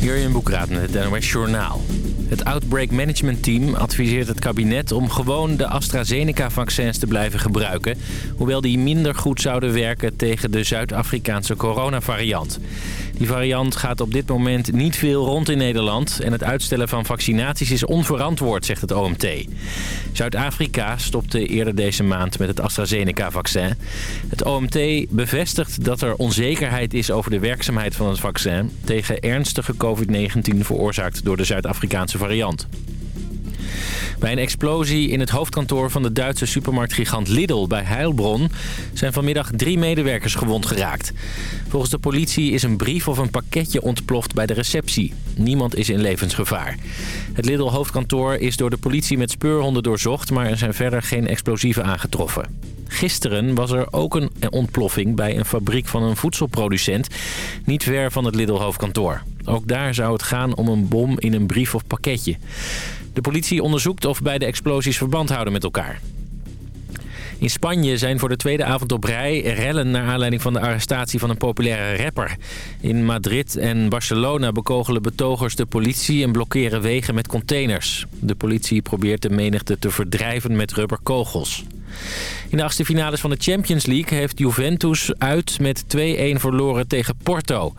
Jurjen Boekraat met het NOS Journaal. Het Outbreak Management Team adviseert het kabinet om gewoon de AstraZeneca-vaccins te blijven gebruiken... hoewel die minder goed zouden werken tegen de Zuid-Afrikaanse coronavariant. Die variant gaat op dit moment niet veel rond in Nederland... en het uitstellen van vaccinaties is onverantwoord, zegt het OMT. Zuid-Afrika stopte eerder deze maand met het AstraZeneca-vaccin. Het OMT bevestigt dat er onzekerheid is over de werkzaamheid van het vaccin... tegen ernstige COVID-19 veroorzaakt door de Zuid-Afrikaanse variant. Bij een explosie in het hoofdkantoor van de Duitse supermarktgigant Lidl bij Heilbronn zijn vanmiddag drie medewerkers gewond geraakt. Volgens de politie is een brief of een pakketje ontploft bij de receptie. Niemand is in levensgevaar. Het Lidl hoofdkantoor is door de politie met speurhonden doorzocht, maar er zijn verder geen explosieven aangetroffen. Gisteren was er ook een ontploffing bij een fabriek van een voedselproducent... niet ver van het Lidl-hoofdkantoor. Ook daar zou het gaan om een bom in een brief of pakketje. De politie onderzoekt of beide explosies verband houden met elkaar. In Spanje zijn voor de tweede avond op rij rellen naar aanleiding van de arrestatie van een populaire rapper. In Madrid en Barcelona bekogelen betogers de politie en blokkeren wegen met containers. De politie probeert de menigte te verdrijven met rubberkogels. In de achtste finales van de Champions League heeft Juventus uit met 2-1 verloren tegen Porto.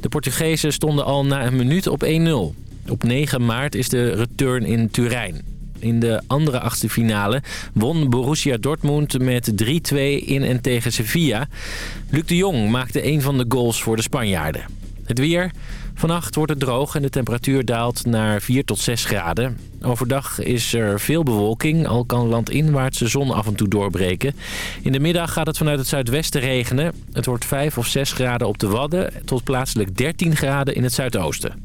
De Portugezen stonden al na een minuut op 1-0. Op 9 maart is de return in Turijn. In de andere achtste finale won Borussia Dortmund met 3-2 in en tegen Sevilla. Luc de Jong maakte een van de goals voor de Spanjaarden. Het weer. Vannacht wordt het droog en de temperatuur daalt naar 4 tot 6 graden. Overdag is er veel bewolking, al kan landinwaarts de zon af en toe doorbreken. In de middag gaat het vanuit het zuidwesten regenen. Het wordt 5 of 6 graden op de Wadden tot plaatselijk 13 graden in het zuidoosten.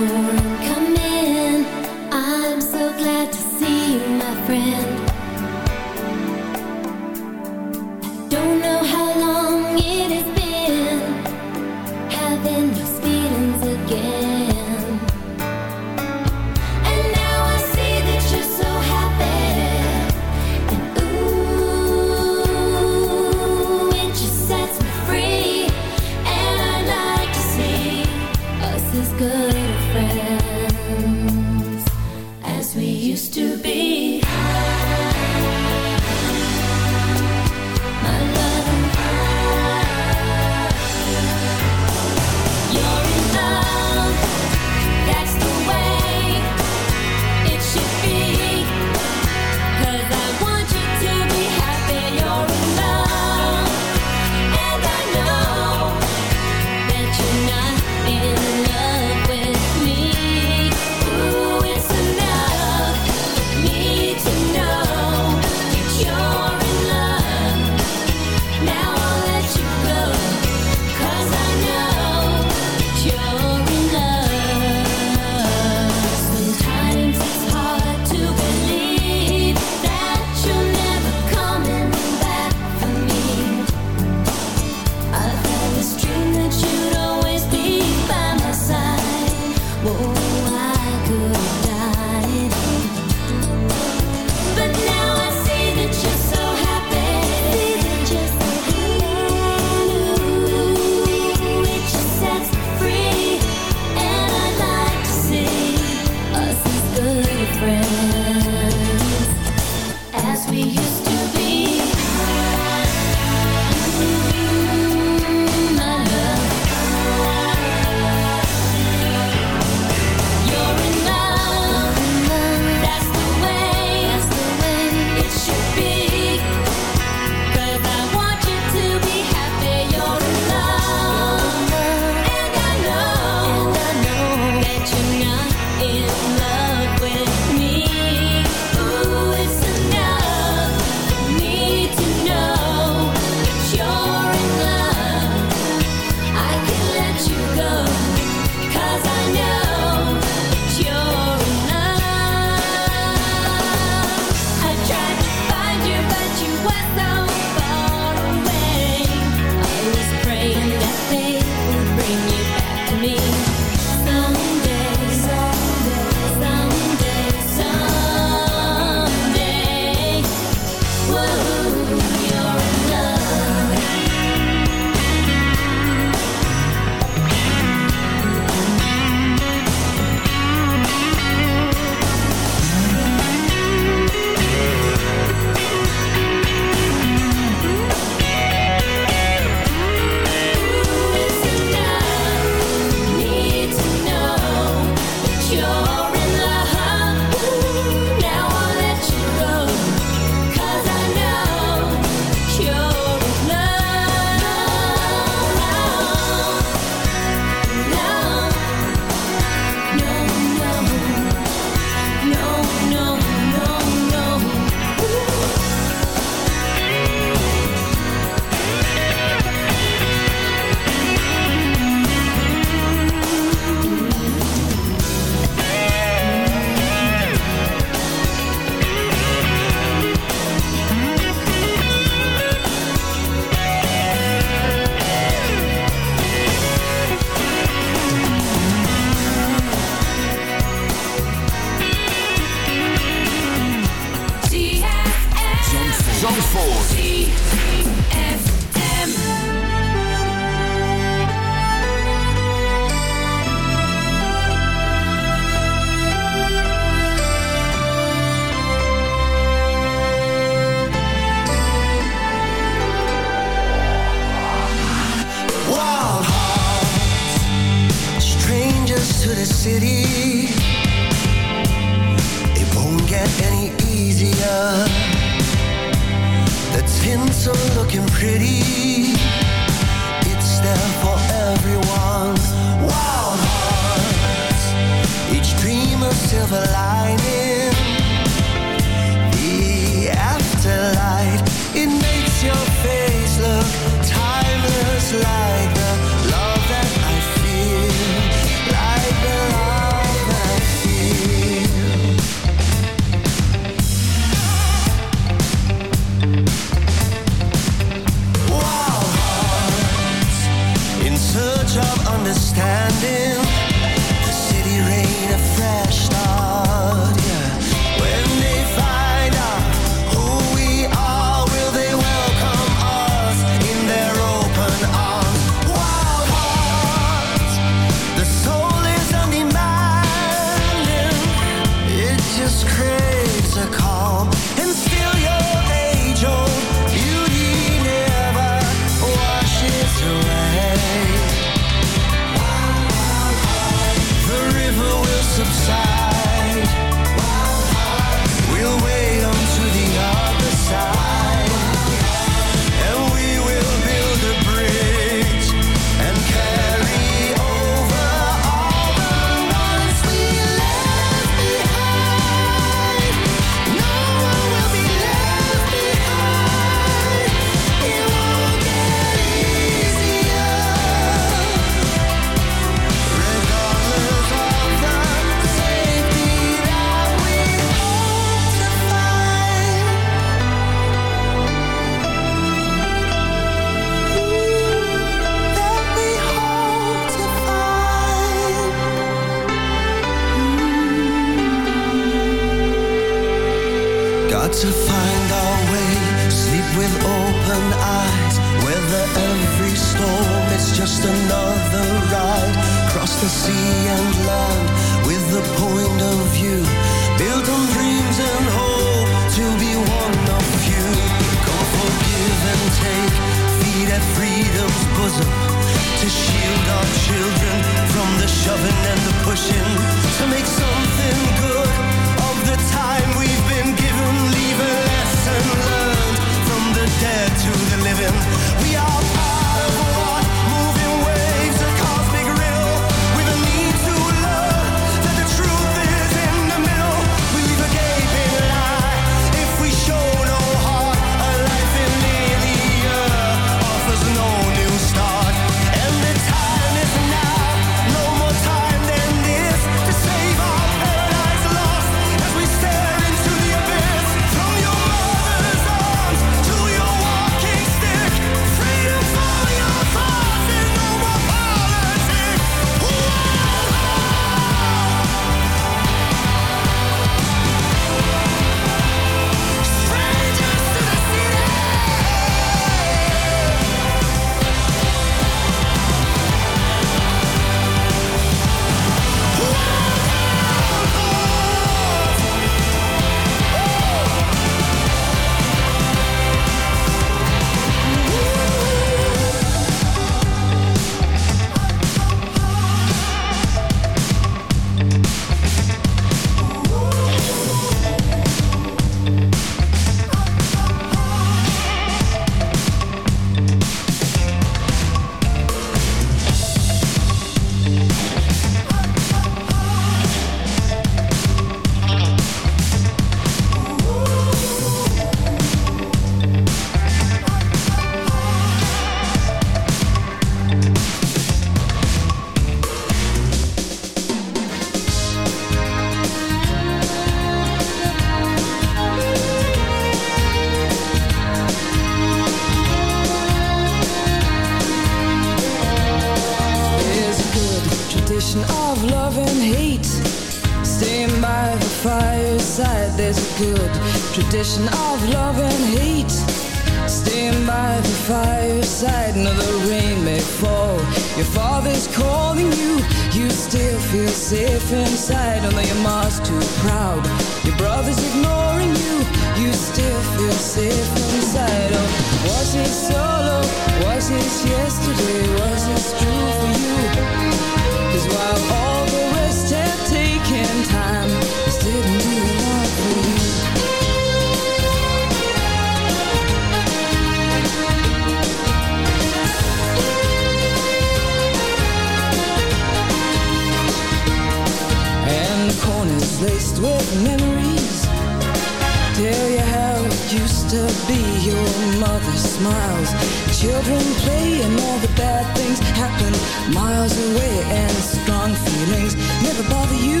miles away and strong feelings never bother you.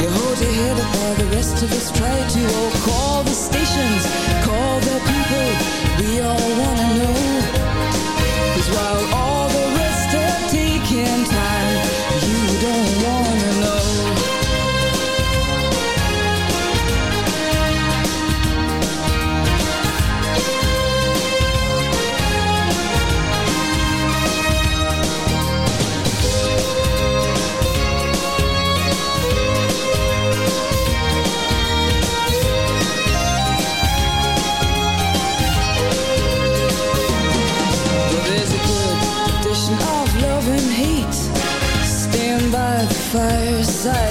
You hold your head up while the rest of us try to oh call the stations.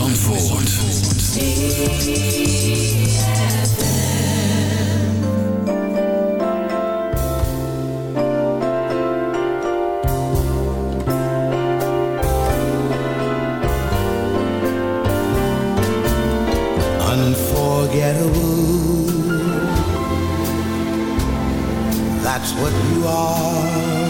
Zandvoort. Unforgettable. That's what you are.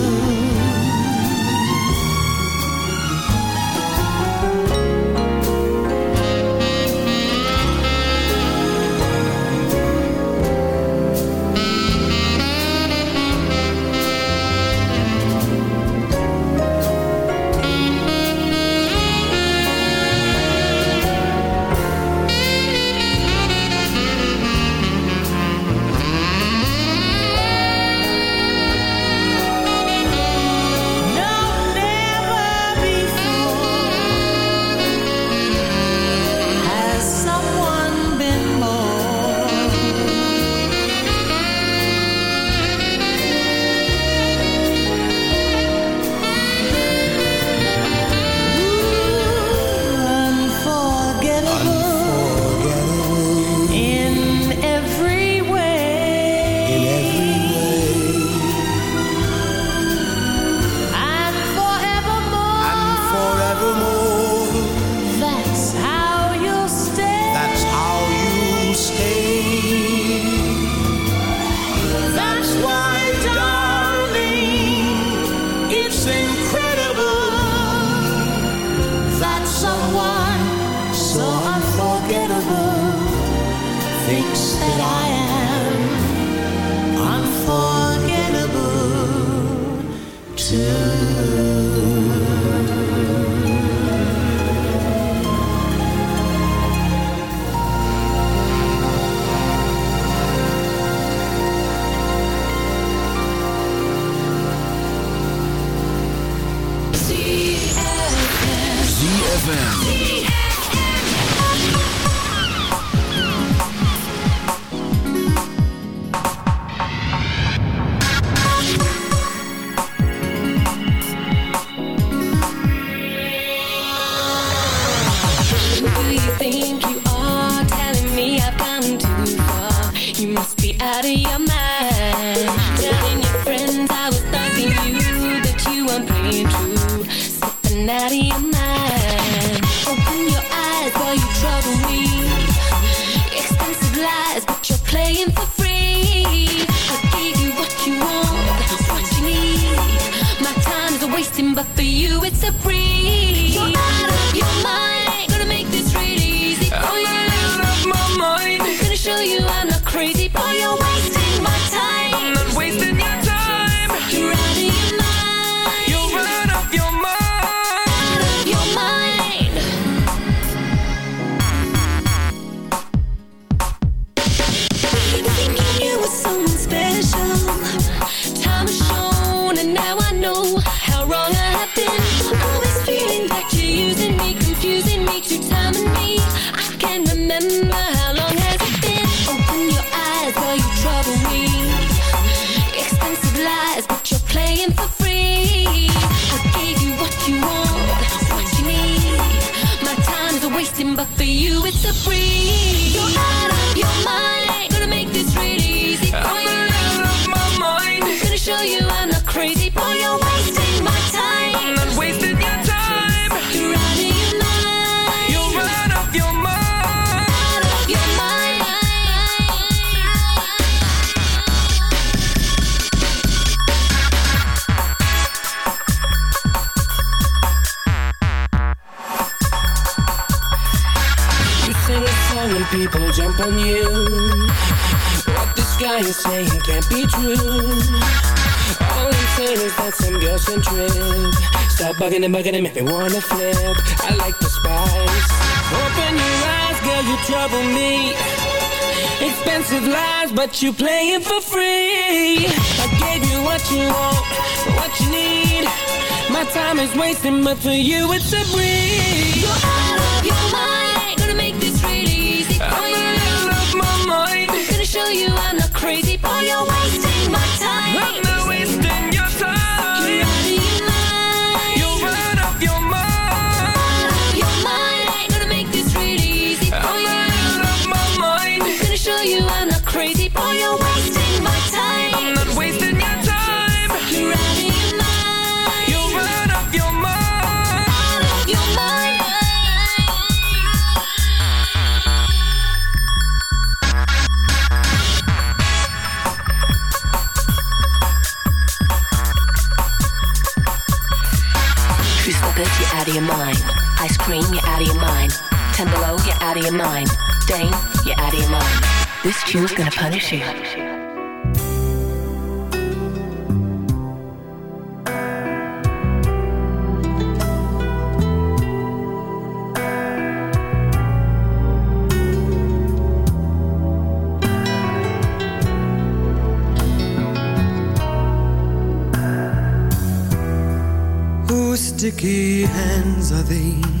can't be true. All I'm saying is that some girls can trip. Stop bugging and bugging and make me wanna flip. I like the spice. Open your eyes, girl, you trouble me. Expensive lies, but you play it for free. I gave you what you want, what you need. My time is wasting, but for you it's a breeze. You're out of your mind. Gonna make this really easy for I'm you. Out of my mind. I'm gonna show you. Crazy boy, you're way. out of your mind. Dane, you're out of your mind. This tune's gonna punish you. Whose sticky hands are these?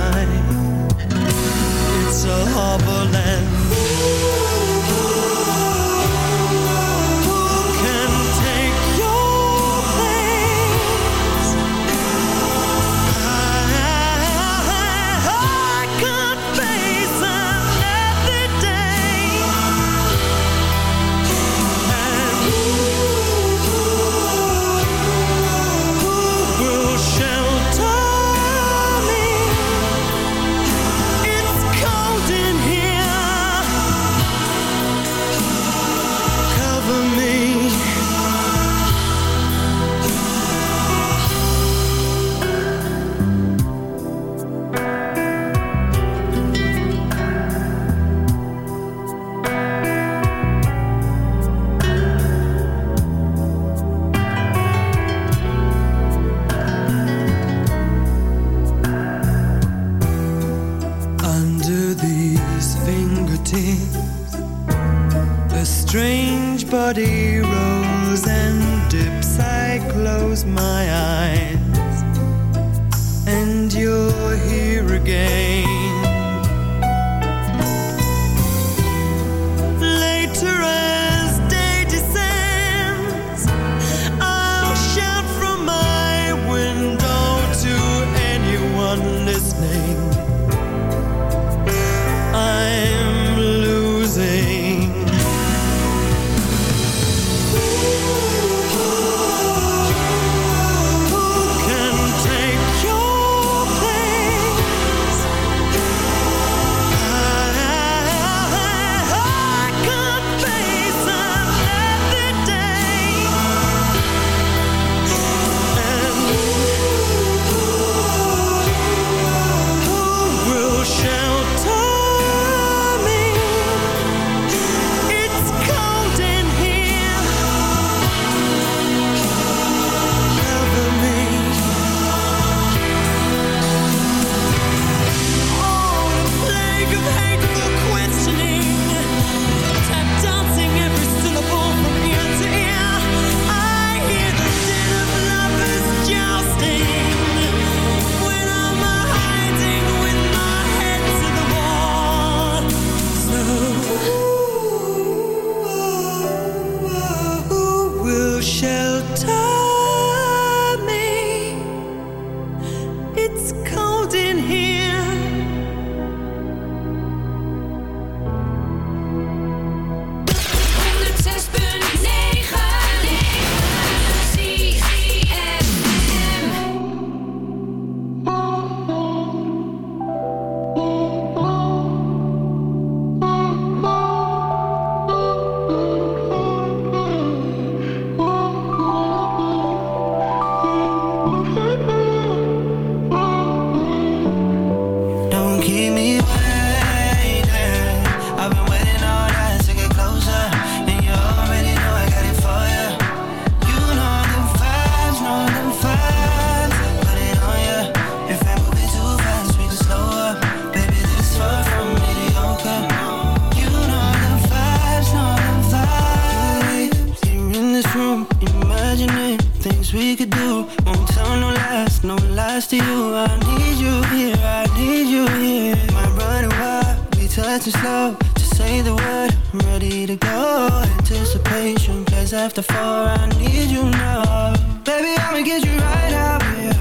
Too slow to say the word, I'm ready to go. Anticipation plays after four, I need you now. Baby, I'ma get you right out here.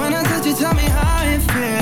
When I touch you, tell me how it feels.